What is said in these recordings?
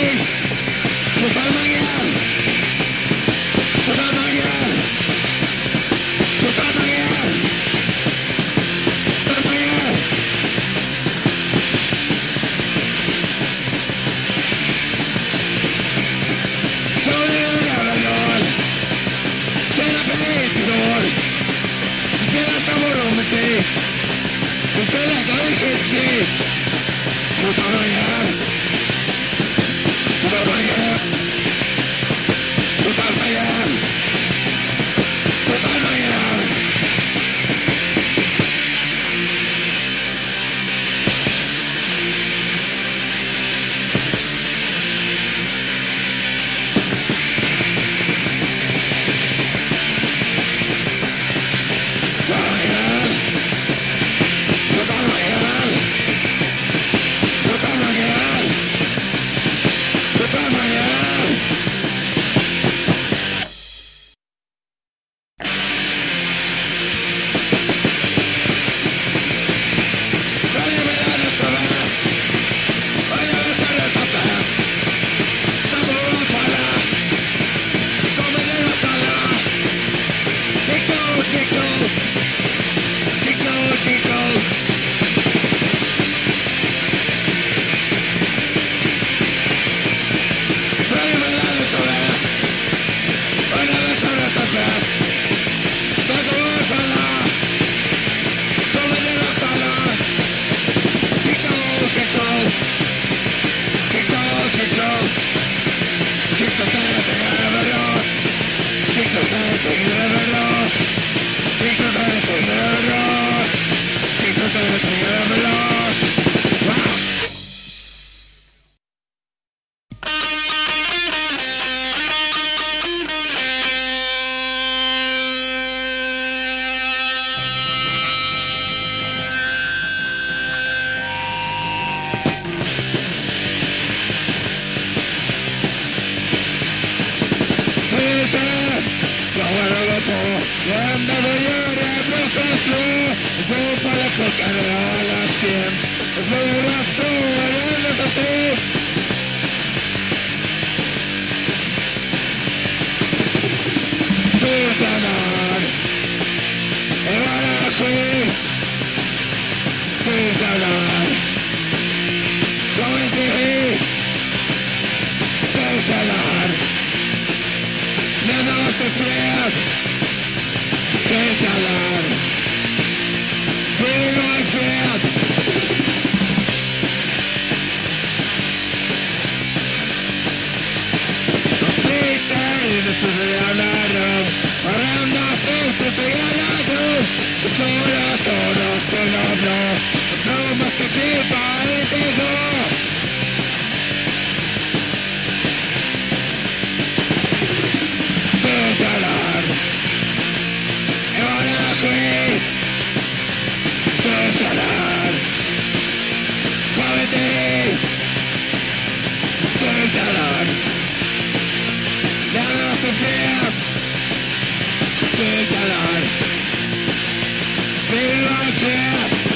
Yeah. För att ta det skulle bra Jag tror man ska you don't care.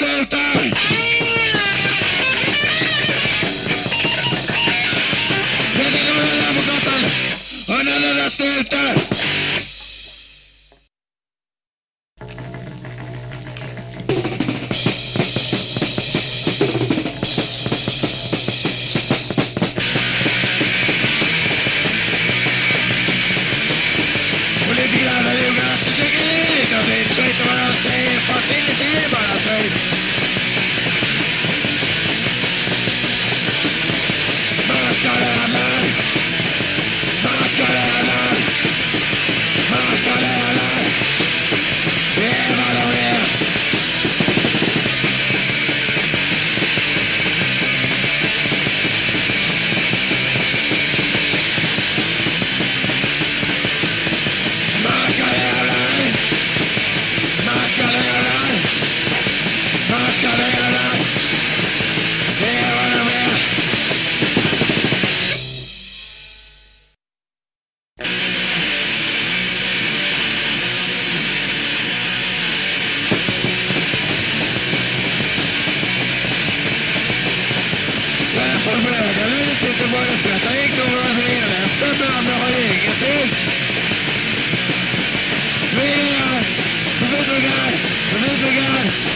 beszéltem! Gyerekem, nem akartam, hanem beszéltem! Thank you.